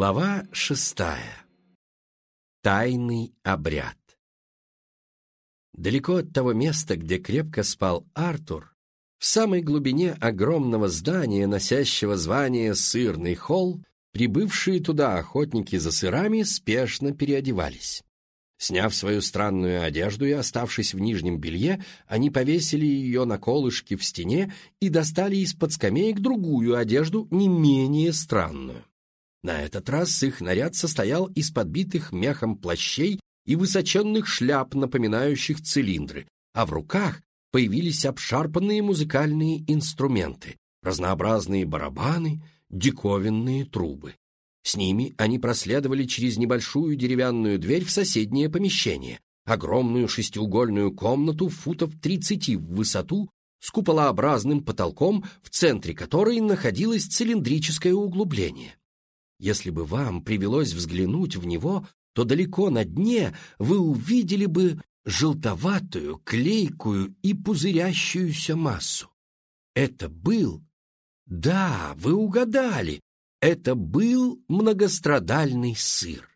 Глава шестая. Тайный обряд. Далеко от того места, где крепко спал Артур, в самой глубине огромного здания, носящего звание «Сырный холл», прибывшие туда охотники за сырами спешно переодевались. Сняв свою странную одежду и оставшись в нижнем белье, они повесили ее на колышки в стене и достали из-под скамеек другую одежду, не менее странную. На этот раз их наряд состоял из подбитых мехом плащей и высоченных шляп, напоминающих цилиндры, а в руках появились обшарпанные музыкальные инструменты, разнообразные барабаны, диковинные трубы. С ними они проследовали через небольшую деревянную дверь в соседнее помещение, огромную шестиугольную комнату футов 30 в высоту с куполообразным потолком, в центре которой находилось цилиндрическое углубление. Если бы вам привелось взглянуть в него, то далеко на дне вы увидели бы желтоватую, клейкую и пузырящуюся массу. Это был... Да, вы угадали, это был многострадальный сыр.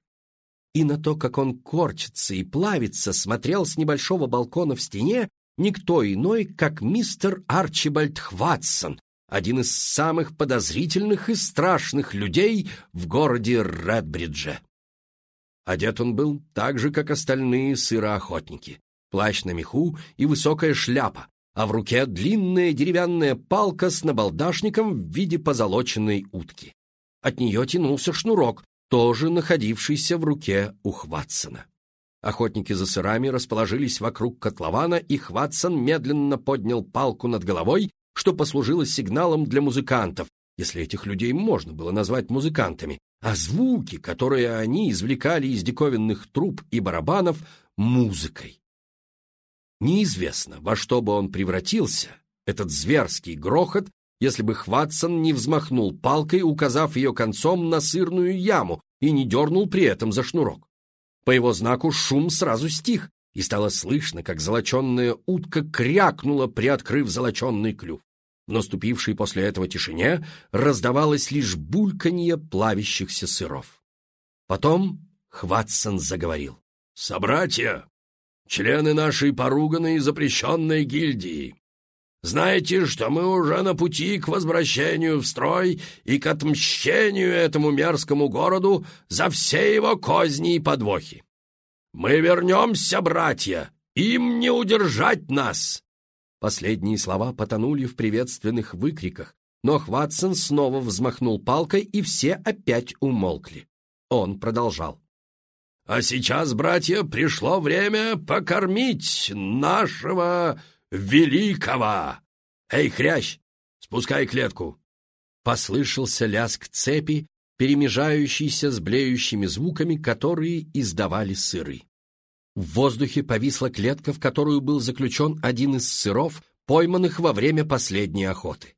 И на то, как он корчится и плавится, смотрел с небольшого балкона в стене никто иной, как мистер Арчибальд Хватсон, один из самых подозрительных и страшных людей в городе Редбридже. Одет он был так же, как остальные сыроохотники. Плащ на меху и высокая шляпа, а в руке длинная деревянная палка с набалдашником в виде позолоченной утки. От нее тянулся шнурок, тоже находившийся в руке у Хватсона. Охотники за сырами расположились вокруг котлована, и Хватсон медленно поднял палку над головой, что послужило сигналом для музыкантов, если этих людей можно было назвать музыкантами, а звуки, которые они извлекали из диковинных труб и барабанов, музыкой. Неизвестно, во что бы он превратился, этот зверский грохот, если бы Хватсон не взмахнул палкой, указав ее концом на сырную яму и не дернул при этом за шнурок. По его знаку шум сразу стих, и стало слышно, как золоченная утка крякнула, приоткрыв золоченный клюв. В наступившей после этого тишине раздавалось лишь бульканье плавящихся сыров. Потом Хватсон заговорил. «Собратья, члены нашей поруганной и запрещенной гильдии, знаете, что мы уже на пути к возвращению в строй и к отмщению этому мерзкому городу за все его козни и подвохи. Мы вернемся, братья, им не удержать нас!» Последние слова потонули в приветственных выкриках, но Хватсон снова взмахнул палкой, и все опять умолкли. Он продолжал. «А сейчас, братья, пришло время покормить нашего великого! Эй, хрящ, спускай клетку!» Послышался лязг цепи, перемежающийся с блеющими звуками, которые издавали сыры. В воздухе повисла клетка, в которую был заключен один из сыров, пойманных во время последней охоты.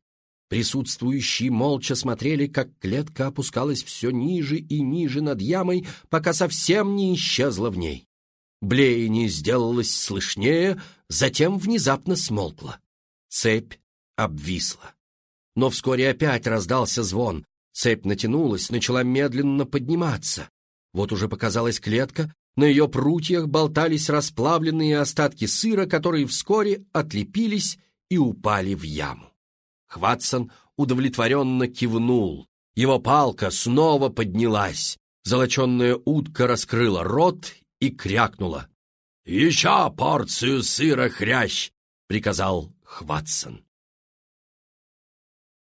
Присутствующие молча смотрели, как клетка опускалась все ниже и ниже над ямой, пока совсем не исчезла в ней. Блеяние сделалось слышнее, затем внезапно смолкло. Цепь обвисла. Но вскоре опять раздался звон. Цепь натянулась, начала медленно подниматься. Вот уже показалась клетка, на ее прутьях болтались расплавленные остатки сыра, которые вскоре отлепились и упали в яму. Хватсон удовлетворенно кивнул. Его палка снова поднялась. Золоченная утка раскрыла рот и крякнула. «Еще порцию сыра хрящ!» — приказал Хватсон.